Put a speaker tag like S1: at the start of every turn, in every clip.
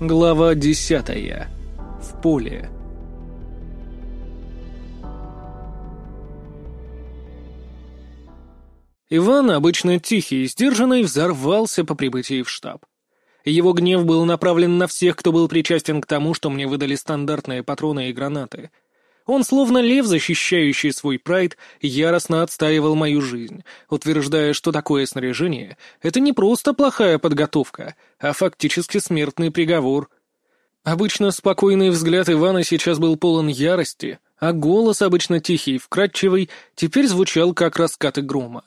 S1: Глава десятая. В поле. Иван, обычно тихий и сдержанный, взорвался по прибытии в штаб. Его гнев был направлен на всех, кто был причастен к тому, что мне выдали стандартные патроны и гранаты. Он, словно лев, защищающий свой прайд, яростно отстаивал мою жизнь, утверждая, что такое снаряжение — это не просто плохая подготовка, а фактически смертный приговор. Обычно спокойный взгляд Ивана сейчас был полон ярости, а голос, обычно тихий и вкрадчивый, теперь звучал как раскаты грома.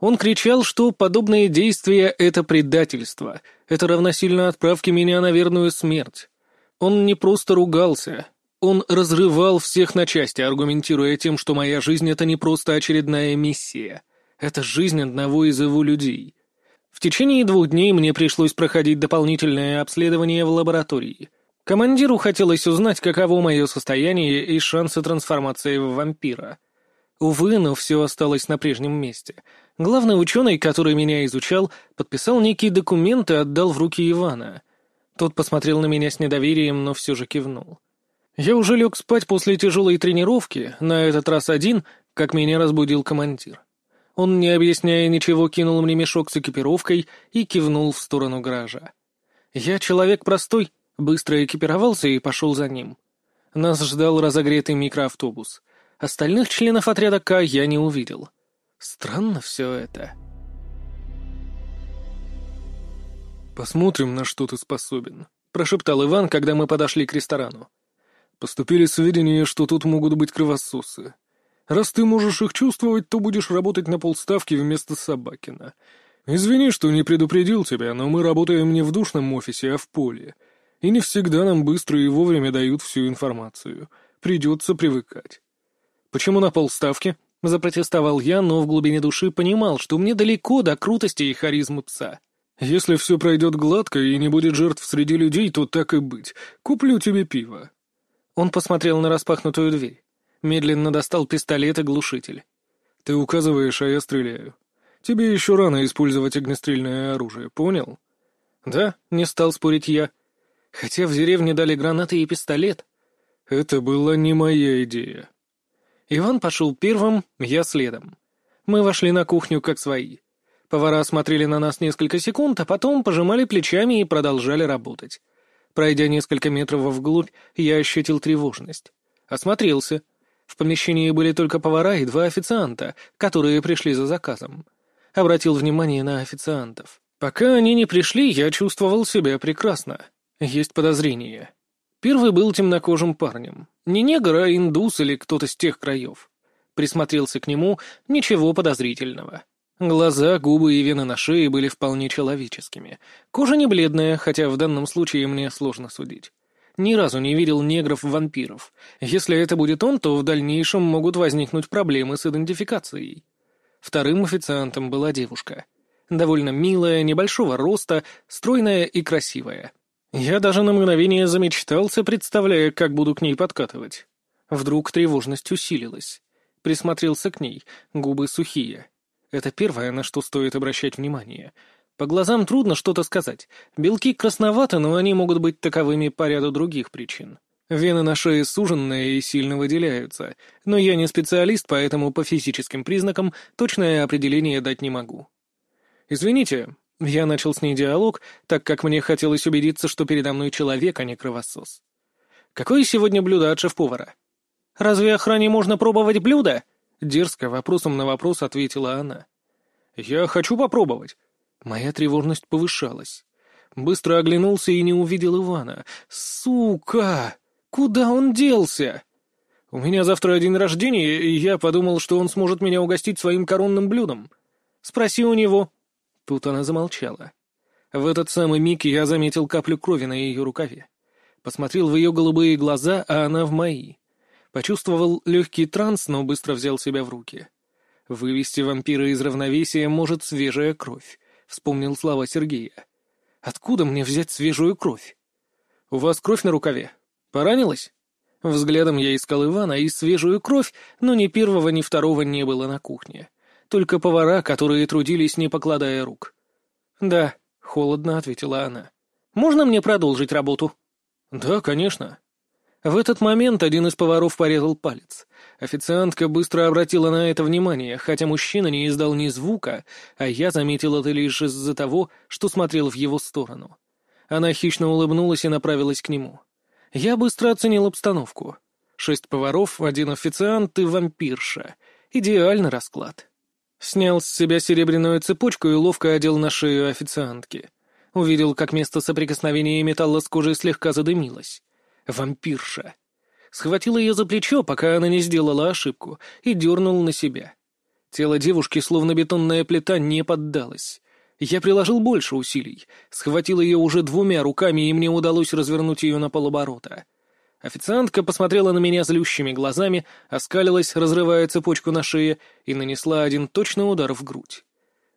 S1: Он кричал, что подобные действия — это предательство, это равносильно отправке меня на верную смерть. Он не просто ругался, он разрывал всех на части, аргументируя тем, что моя жизнь — это не просто очередная миссия, это жизнь одного из его людей. В течение двух дней мне пришлось проходить дополнительное обследование в лаборатории. Командиру хотелось узнать, каково мое состояние и шансы трансформации в вампира. Увы, но все осталось на прежнем месте — Главный ученый, который меня изучал, подписал некие документы и отдал в руки Ивана. Тот посмотрел на меня с недоверием, но все же кивнул. Я уже лег спать после тяжелой тренировки, на этот раз один, как меня разбудил командир. Он, не объясняя ничего, кинул мне мешок с экипировкой и кивнул в сторону гаража. Я человек простой, быстро экипировался и пошел за ним. Нас ждал разогретый микроавтобус. Остальных членов отряда К я не увидел. Странно все это.
S2: «Посмотрим, на что ты способен», — прошептал Иван, когда мы подошли к ресторану. «Поступили сведения, что тут могут быть кровососы. Раз ты можешь их чувствовать, то будешь работать на полставки вместо Собакина. Извини, что не предупредил тебя, но мы работаем не в душном офисе, а в поле. И не всегда нам быстро и вовремя дают всю информацию. Придется привыкать».
S1: «Почему на полставки?» Запротестовал я, но в глубине души понимал, что мне далеко до крутости и харизмы пса.
S2: «Если все пройдет гладко и не будет жертв среди людей, то так и быть. Куплю тебе пиво».
S1: Он посмотрел на распахнутую дверь. Медленно достал пистолет и глушитель.
S2: «Ты указываешь, а я стреляю. Тебе еще рано использовать огнестрельное оружие, понял?»
S1: «Да», — не стал спорить я. Хотя в деревне дали гранаты и пистолет.
S2: «Это была не моя идея»,
S1: Иван пошел первым, я следом. Мы вошли на кухню как свои. Повара смотрели на нас несколько секунд, а потом пожимали плечами и продолжали работать. Пройдя несколько метров вглубь, я ощутил тревожность. Осмотрелся. В помещении были только повара и два официанта, которые пришли за заказом. Обратил внимание на официантов. Пока они не пришли, я чувствовал себя прекрасно. Есть подозрения. Первый был темнокожим парнем. Не негр, а индус или кто-то с тех краев. Присмотрелся к нему, ничего подозрительного. Глаза, губы и вены на шее были вполне человеческими. Кожа не бледная, хотя в данном случае мне сложно судить. Ни разу не видел негров-вампиров. Если это будет он, то в дальнейшем могут возникнуть проблемы с идентификацией. Вторым официантом была девушка. Довольно милая, небольшого роста, стройная и красивая. Я даже на мгновение замечтался, представляя, как буду к ней подкатывать. Вдруг тревожность усилилась. Присмотрелся к ней, губы сухие. Это первое, на что стоит обращать внимание. По глазам трудно что-то сказать. Белки красноваты, но они могут быть таковыми по ряду других причин. Вены на шее суженные и сильно выделяются, но я не специалист, поэтому по физическим признакам точное определение дать не могу. «Извините, я начал с ней диалог, так как мне хотелось убедиться, что передо мной человек, а не кровосос. «Какое сегодня блюдо от шеф-повара?» «Разве охране можно пробовать блюдо?» Дерзко вопросом на вопрос ответила она. «Я хочу попробовать». Моя тревожность повышалась. Быстро оглянулся и не увидел Ивана. «Сука! Куда он делся?» «У меня завтра день рождения, и я подумал, что он сможет меня угостить своим коронным блюдом. Спроси у него». Тут она замолчала. В этот самый миг я заметил каплю крови на ее рукаве. Посмотрел в ее голубые глаза, а она в мои. Почувствовал легкий транс, но быстро взял себя в руки. «Вывести вампира из равновесия может свежая кровь», — вспомнил слова Сергея. «Откуда мне взять свежую кровь?» «У вас кровь на рукаве. Поранилась?» Взглядом я искал Ивана и свежую кровь, но ни первого, ни второго не было на кухне только повара, которые трудились, не покладая рук. «Да», — холодно ответила она. Можно мне продолжить работу?»
S2: «Да, конечно».
S1: В этот момент один из поваров порезал палец. Официантка быстро обратила на это внимание, хотя мужчина не издал ни звука, а я заметил это лишь из-за того, что смотрел в его сторону. Она хищно улыбнулась и направилась к нему. Я быстро оценил обстановку. Шесть поваров, один официант и вампирша. Идеальный расклад. Снял с себя серебряную цепочку и ловко одел на шею официантки. Увидел, как место соприкосновения металла с кожей слегка задымилось. Вампирша. Схватил ее за плечо, пока она не сделала ошибку, и дернул на себя. Тело девушки, словно бетонная плита, не поддалось. Я приложил больше усилий, схватил ее уже двумя руками, и мне удалось развернуть ее на полоборота. Официантка посмотрела на меня злющими глазами, оскалилась, разрывая цепочку на шее, и нанесла один точный удар в грудь.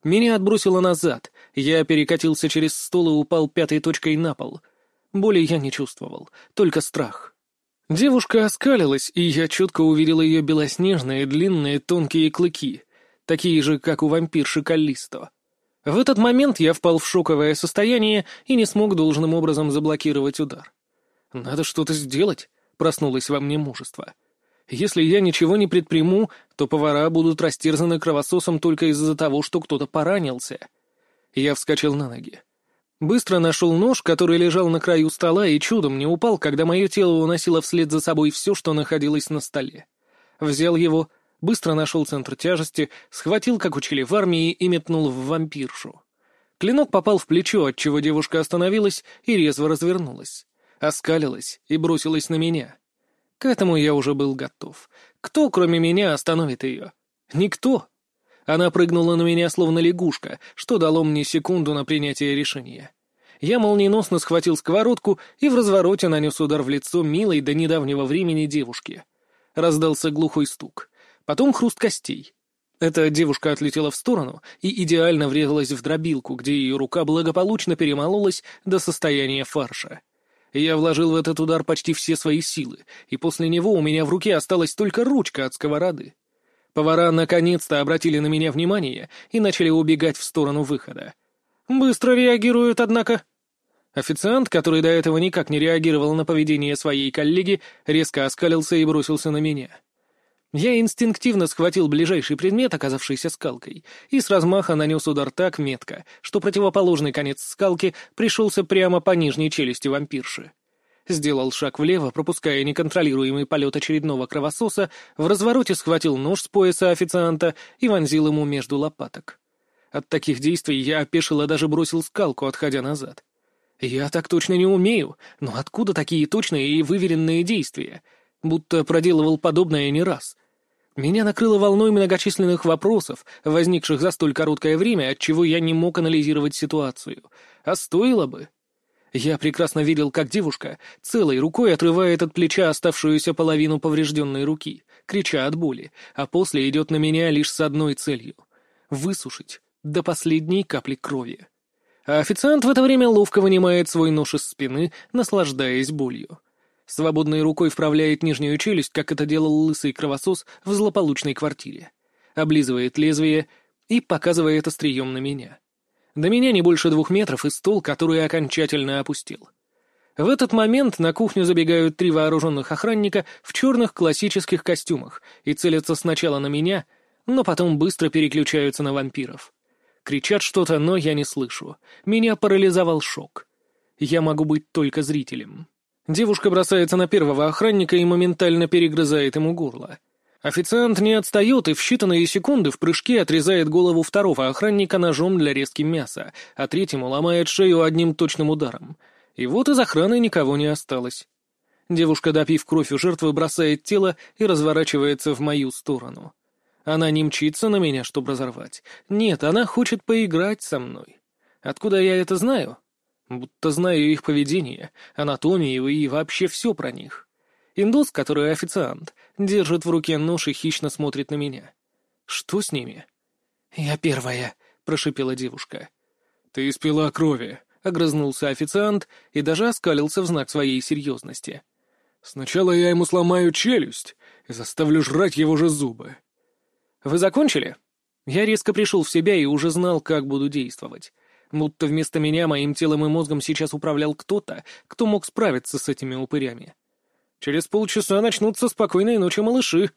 S1: Меня отбросило назад, я перекатился через стол и упал пятой точкой на пол. Боли я не чувствовал, только страх. Девушка оскалилась, и я четко увидел ее белоснежные, длинные, тонкие клыки, такие же, как у вампирши Каллисто. В этот момент я впал в шоковое состояние и не смог должным образом заблокировать удар. «Надо что-то сделать», — проснулось во мне мужество. «Если я ничего не предприму, то повара будут растерзаны кровососом только из-за того, что кто-то поранился». Я вскочил на ноги. Быстро нашел нож, который лежал на краю стола, и чудом не упал, когда мое тело уносило вслед за собой все, что находилось на столе. Взял его, быстро нашел центр тяжести, схватил, как учили в армии, и метнул в вампиршу. Клинок попал в плечо, отчего девушка остановилась и резво развернулась оскалилась и бросилась на меня. К этому я уже был готов. Кто, кроме меня, остановит ее? Никто. Она прыгнула на меня, словно лягушка, что дало мне секунду на принятие решения. Я молниеносно схватил сковородку и в развороте нанес удар в лицо милой до недавнего времени девушки. Раздался глухой стук. Потом хруст костей. Эта девушка отлетела в сторону и идеально врезалась в дробилку, где ее рука благополучно перемололась до состояния фарша. Я вложил в этот удар почти все свои силы, и после него у меня в руке осталась только ручка от сковороды. Повара наконец-то обратили на меня внимание и начали убегать в сторону выхода. Быстро реагируют, однако. Официант, который до этого никак не реагировал на поведение своей коллеги, резко оскалился и бросился на меня. Я инстинктивно схватил ближайший предмет, оказавшийся скалкой, и с размаха нанес удар так метко, что противоположный конец скалки пришелся прямо по нижней челюсти вампирши. Сделал шаг влево, пропуская неконтролируемый полет очередного кровососа, в развороте схватил нож с пояса официанта и вонзил ему между лопаток. От таких действий я опешил и даже бросил скалку, отходя назад. Я так точно не умею, но откуда такие точные и выверенные действия? Будто проделывал подобное не раз — меня накрыло волной многочисленных вопросов, возникших за столь короткое время, от чего я не мог анализировать ситуацию. А стоило бы. Я прекрасно видел, как девушка целой рукой отрывает от плеча оставшуюся половину поврежденной руки, крича от боли, а после идет на меня лишь с одной целью — высушить до последней капли крови. А официант в это время ловко вынимает свой нож из спины, наслаждаясь болью. Свободной рукой вправляет нижнюю челюсть, как это делал лысый кровосос в злополучной квартире. Облизывает лезвие и показывает острием на меня. До меня не больше двух метров и стол, который окончательно опустил. В этот момент на кухню забегают три вооруженных охранника в черных классических костюмах и целятся сначала на меня, но потом быстро переключаются на вампиров. Кричат что-то, но я не слышу. Меня парализовал шок. Я могу быть только зрителем. Девушка бросается на первого охранника и моментально перегрызает ему горло. Официант не отстает и в считанные секунды в прыжке отрезает голову второго охранника ножом для резки мяса, а третьему ломает шею одним точным ударом. И вот из охраны никого не осталось. Девушка, допив кровь у жертвы, бросает тело и разворачивается в мою сторону. Она не мчится на меня, чтобы разорвать. Нет, она хочет поиграть со мной. Откуда я это знаю? Будто знаю их поведение, анатомию и вообще все про них. Индус, который официант, держит в руке нож и хищно смотрит на меня. Что с ними? «Я первая», — прошипела девушка. «Ты испила крови», — огрызнулся официант и даже оскалился в знак своей серьезности. «Сначала я ему сломаю челюсть и заставлю жрать его же зубы». «Вы закончили?» Я резко пришел в себя и уже знал, как буду действовать. Будто вместо меня моим телом и мозгом сейчас управлял кто-то, кто мог справиться с этими упырями. Через полчаса начнутся спокойные ночи малыши.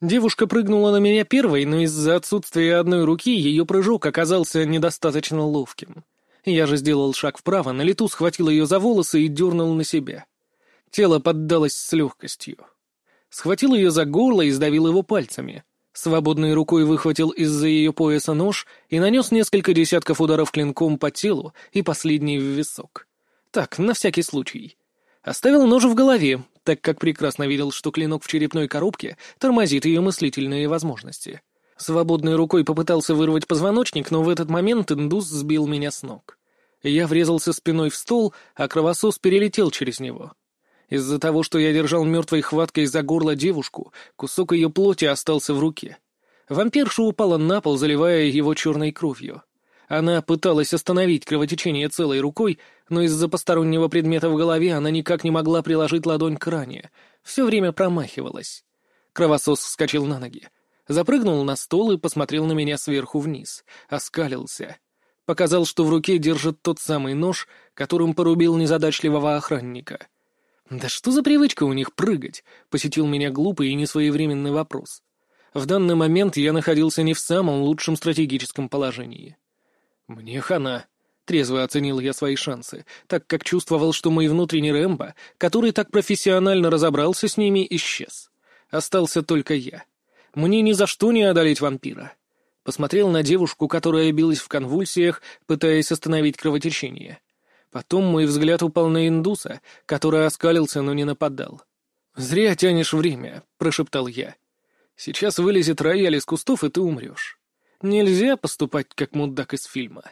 S1: Девушка прыгнула на меня первой, но из-за отсутствия одной руки ее прыжок оказался недостаточно ловким. Я же сделал шаг вправо, на лету схватил ее за волосы и дернул на себя. Тело поддалось с легкостью. Схватил ее за горло и сдавил его пальцами. Свободной рукой выхватил из-за ее пояса нож и нанес несколько десятков ударов клинком по телу и последний в висок. Так, на всякий случай. Оставил нож в голове, так как прекрасно видел, что клинок в черепной коробке тормозит ее мыслительные возможности. Свободной рукой попытался вырвать позвоночник, но в этот момент индус сбил меня с ног. Я врезался спиной в стол, а кровосос перелетел через него. Из-за того, что я держал мертвой хваткой за горло девушку, кусок ее плоти остался в руке. Вампирша упала на пол, заливая его черной кровью. Она пыталась остановить кровотечение целой рукой, но из-за постороннего предмета в голове она никак не могла приложить ладонь к ране. Все время промахивалась. Кровосос вскочил на ноги. Запрыгнул на стол и посмотрел на меня сверху вниз. Оскалился. Показал, что в руке держит тот самый нож, которым порубил незадачливого охранника — «Да что за привычка у них прыгать?» — посетил меня глупый и несвоевременный вопрос. В данный момент я находился не в самом лучшем стратегическом положении. «Мне хана», — трезво оценил я свои шансы, так как чувствовал, что мой внутренний Рэмбо, который так профессионально разобрался с ними, исчез. Остался только я. Мне ни за что не одолеть вампира. Посмотрел на девушку, которая билась в конвульсиях, пытаясь остановить кровотечение. Потом мой взгляд упал на индуса, который оскалился, но не нападал. «Зря тянешь время», — прошептал я. «Сейчас вылезет рояль из кустов, и ты умрешь. Нельзя поступать, как мудак из фильма».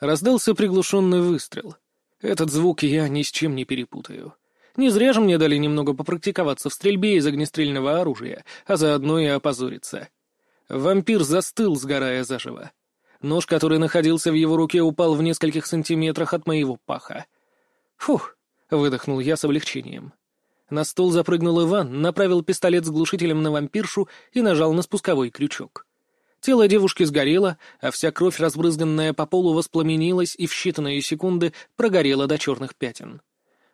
S1: Раздался приглушенный выстрел. Этот звук я ни с чем не перепутаю. Не зря же мне дали немного попрактиковаться в стрельбе из огнестрельного оружия, а заодно и опозориться. Вампир застыл, сгорая заживо. Нож, который находился в его руке, упал в нескольких сантиметрах от моего паха. «Фух!» — выдохнул я с облегчением. На стол запрыгнул Иван, направил пистолет с глушителем на вампиршу и нажал на спусковой крючок. Тело девушки сгорело, а вся кровь, разбрызганная по полу, воспламенилась и в считанные секунды прогорела до черных пятен.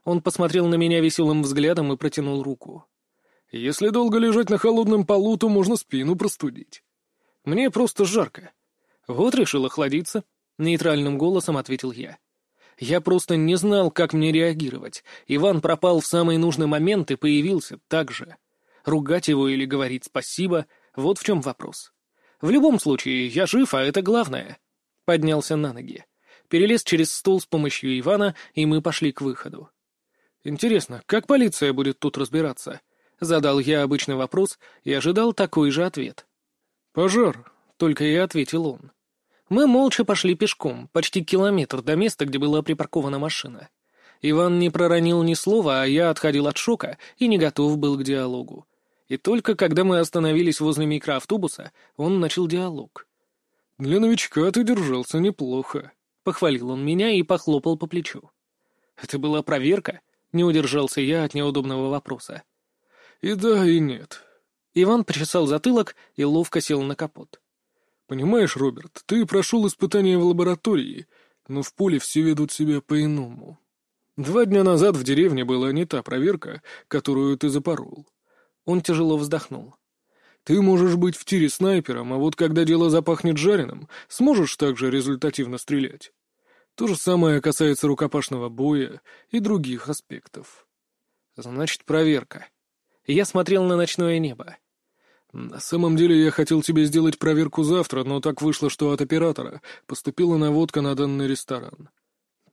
S1: Он посмотрел на меня веселым взглядом и протянул руку. «Если долго лежать на холодном полу, то можно спину простудить. Мне просто жарко. «Вот решил охладиться», — нейтральным голосом ответил я. Я просто не знал, как мне реагировать. Иван пропал в самый нужный момент и появился так же. Ругать его или говорить спасибо — вот в чем вопрос. В любом случае, я жив, а это главное. Поднялся на ноги. Перелез через стол с помощью Ивана, и мы пошли к выходу. «Интересно, как полиция будет тут разбираться?» Задал я обычный вопрос и ожидал такой же ответ. «Пожар», — только и ответил он. Мы молча пошли пешком, почти километр до места, где была припаркована машина. Иван не проронил ни слова, а я отходил от шока и не готов был к диалогу. И только когда мы остановились возле микроавтобуса, он начал диалог. «Для новичка ты держался неплохо», — похвалил он меня и похлопал по плечу. «Это была проверка?» — не удержался я от неудобного вопроса. «И да, и нет». Иван почесал затылок и ловко сел на капот. Понимаешь, Роберт, ты прошел испытание в лаборатории, но в поле все ведут себя по-иному. Два дня назад в деревне была не та проверка, которую ты запорол. Он тяжело вздохнул. Ты можешь быть в тире снайпером, а вот когда дело запахнет жареным, сможешь также результативно стрелять. То же самое касается рукопашного боя и других аспектов. Значит, проверка. Я смотрел на ночное небо. «На самом деле я хотел тебе сделать проверку завтра, но так вышло, что от оператора поступила наводка на данный ресторан.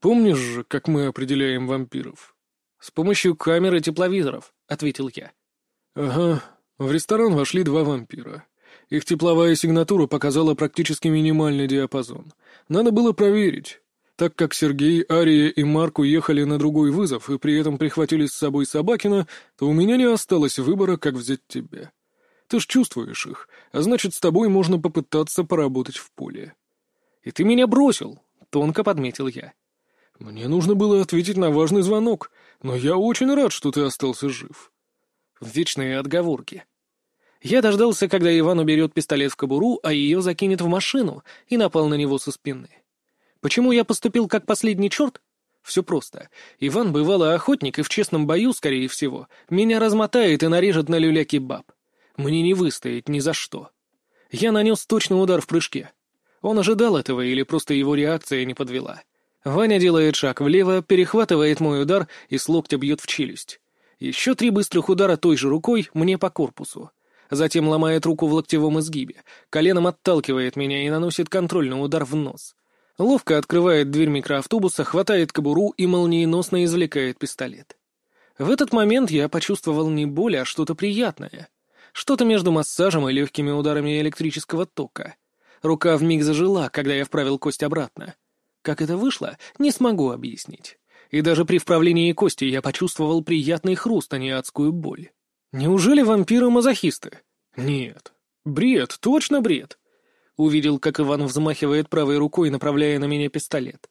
S1: Помнишь же, как мы определяем вампиров?» «С помощью камер и тепловизоров», — ответил я. «Ага. В ресторан вошли два вампира. Их тепловая сигнатура показала практически минимальный диапазон. Надо было проверить. Так как Сергей, Ария и Марк уехали на другой вызов и при этом прихватили с собой Собакина, то у меня не осталось выбора, как взять тебя». Ты ж чувствуешь их, а значит, с тобой можно попытаться поработать в поле. И ты меня бросил, — тонко подметил я. Мне нужно было ответить на важный звонок, но я очень рад, что ты остался жив. Вечные отговорки. Я дождался, когда Иван уберет пистолет в кобуру, а ее закинет в машину, и напал на него со спины. Почему я поступил как последний черт? Все просто. Иван бывалый охотник, и в честном бою, скорее всего, меня размотает и нарежет на люля-кебаб. Мне не выстоять ни за что. Я нанес точный удар в прыжке. Он ожидал этого или просто его реакция не подвела. Ваня делает шаг влево, перехватывает мой удар и с локтя бьет в челюсть. Еще три быстрых удара той же рукой мне по корпусу. Затем ломает руку в локтевом изгибе, коленом отталкивает меня и наносит контрольный удар в нос. Ловко открывает дверь микроавтобуса, хватает кобуру и молниеносно извлекает пистолет. В этот момент я почувствовал не боль, а что-то приятное. Что-то между массажем и легкими ударами электрического тока. Рука вмиг зажила, когда я вправил кость обратно. Как это вышло, не смогу объяснить. И даже при вправлении кости я почувствовал приятный хруст, а не адскую боль. Неужели вампиры мазохисты? Нет. Бред, точно бред. Увидел, как Иван взмахивает правой рукой, направляя на меня пистолет.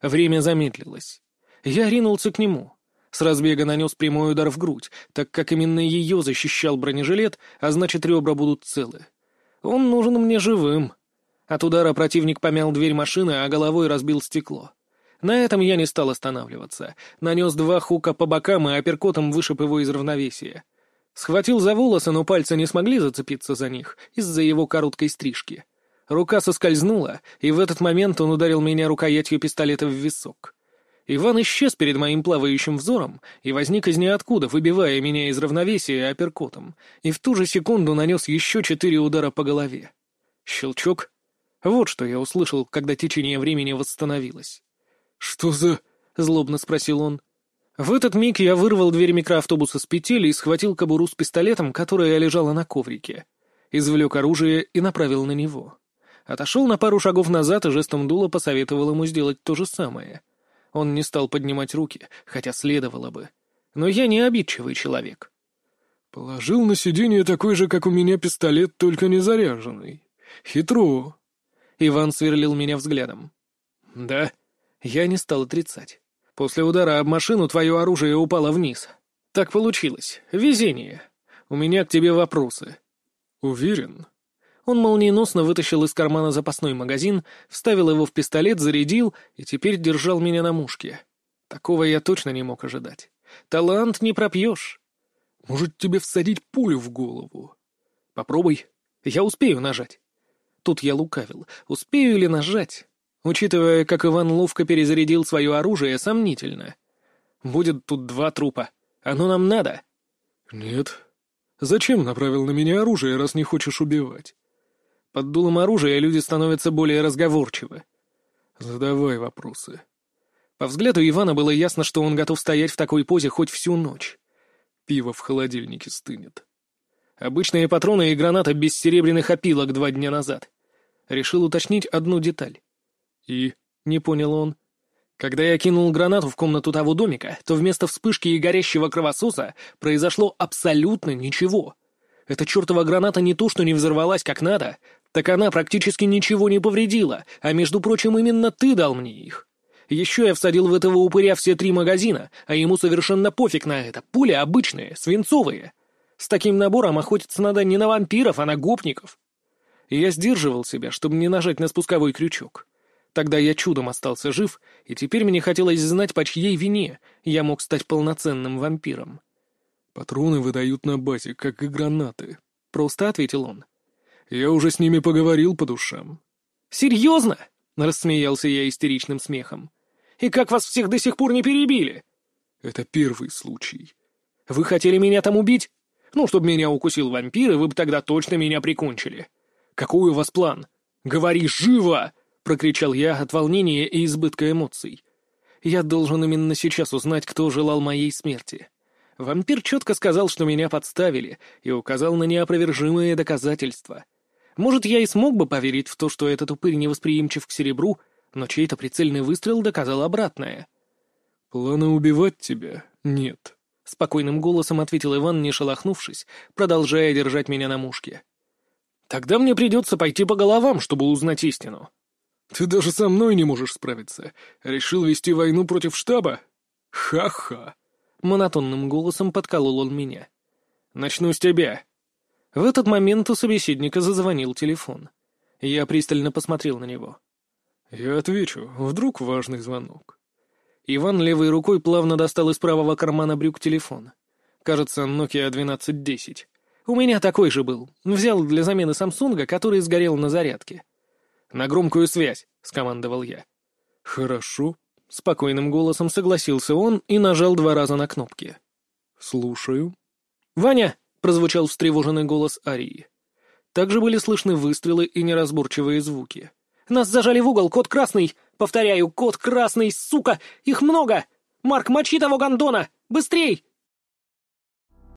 S1: Время замедлилось. Я ринулся к нему. С разбега нанес прямой удар в грудь, так как именно ее защищал бронежилет, а значит, ребра будут целы. Он нужен мне живым. От удара противник помял дверь машины, а головой разбил стекло. На этом я не стал останавливаться. Нанес два хука по бокам и апперкотом вышиб его из равновесия. Схватил за волосы, но пальцы не смогли зацепиться за них из-за его короткой стрижки. Рука соскользнула, и в этот момент он ударил меня рукоятью пистолета в висок. Иван исчез перед моим плавающим взором и возник из ниоткуда, выбивая меня из равновесия апперкотом, и в ту же секунду нанес еще четыре удара по голове. Щелчок, вот что я услышал, когда течение времени восстановилось.
S2: «Что за...» — злобно спросил он.
S1: В этот миг я вырвал дверь микроавтобуса с петель и схватил кобуру с пистолетом, которая лежала на коврике. Извлек оружие и направил на него. Отошел на пару шагов назад и жестом дула посоветовал ему сделать то же самое. Он не стал поднимать руки, хотя следовало бы. Но я не обидчивый человек.
S2: «Положил на сиденье такой же, как у меня, пистолет, только не заряженный. Хитро.
S1: Иван сверлил меня взглядом. «Да?» Я не стал отрицать. «После удара об машину твое оружие упало вниз. Так получилось. Везение. У меня к тебе вопросы».
S2: «Уверен?»
S1: Он молниеносно вытащил из кармана запасной магазин, вставил его в пистолет, зарядил и теперь держал меня на мушке. Такого я точно не мог ожидать. Талант не пропьешь.
S2: Может, тебе всадить пулю в голову?
S1: Попробуй. Я успею нажать. Тут я лукавил. Успею ли нажать? Учитывая, как Иван ловко перезарядил свое оружие, сомнительно. Будет тут два трупа. Оно нам надо?
S2: Нет. Зачем направил на меня оружие, раз не хочешь убивать?
S1: Под дулом оружия люди становятся более разговорчивы.
S2: Задавай вопросы.
S1: По взгляду Ивана было ясно, что он готов стоять в такой позе хоть всю ночь.
S2: Пиво в холодильнике стынет.
S1: Обычные патроны и граната без серебряных опилок два дня назад. Решил уточнить одну деталь.
S2: И?
S1: Не понял он. Когда я кинул гранату в комнату того домика, то вместо вспышки и горящего кровососа произошло абсолютно ничего. Эта чертова граната не то, что не взорвалась как надо, так она практически ничего не повредила, а между прочим, именно ты дал мне их. Еще я всадил в этого упыря все три магазина, а ему совершенно пофиг на это. Пули обычные, свинцовые. С таким набором охотиться надо не на вампиров, а на гопников. Я сдерживал себя, чтобы не нажать на спусковой крючок. Тогда я чудом остался жив, и теперь мне хотелось знать, по чьей вине я мог стать полноценным вампиром.
S2: «Патроны выдают на базе, как и гранаты», —
S1: просто ответил он.
S2: «Я уже с ними поговорил по душам».
S1: «Серьезно?» — рассмеялся я истеричным смехом. «И как вас всех до сих пор не перебили?»
S2: «Это первый случай».
S1: «Вы хотели меня там убить?» Ну, чтобы меня укусил вампир, и вы бы тогда точно меня прикончили. Какой у вас план? Говори живо!» — прокричал я от волнения и избытка эмоций. Я должен именно сейчас узнать, кто желал моей смерти. Вампир четко сказал, что меня подставили, и указал на неопровержимые доказательства. Может, я и смог бы поверить в то, что этот упырь невосприимчив к серебру, но чей-то прицельный выстрел доказал обратное.
S2: «Плана убивать тебя нет», —
S1: спокойным голосом ответил Иван, не шелохнувшись, продолжая держать меня на мушке. «Тогда мне придется пойти по головам, чтобы узнать истину».
S2: «Ты даже со мной не можешь справиться. Решил вести войну против штаба? Ха-ха!»
S1: Монотонным голосом подколол он меня. «Начну с тебя». В этот момент у собеседника зазвонил телефон. Я пристально посмотрел на него.
S2: «Я отвечу. Вдруг важный звонок».
S1: Иван левой рукой плавно достал из правого кармана брюк телефон. Кажется, Nokia 1210. У меня такой же был. Взял для замены Самсунга, который сгорел на зарядке. «На громкую связь», — скомандовал я.
S2: «Хорошо», —
S1: спокойным голосом согласился он и нажал два раза на кнопки.
S2: «Слушаю».
S1: «Ваня!» — прозвучал встревоженный голос Арии. Также были слышны выстрелы и неразборчивые звуки. «Нас зажали в угол, код красный! Повторяю, код красный, сука! Их много! Марк, мочи того гондона! Быстрей!»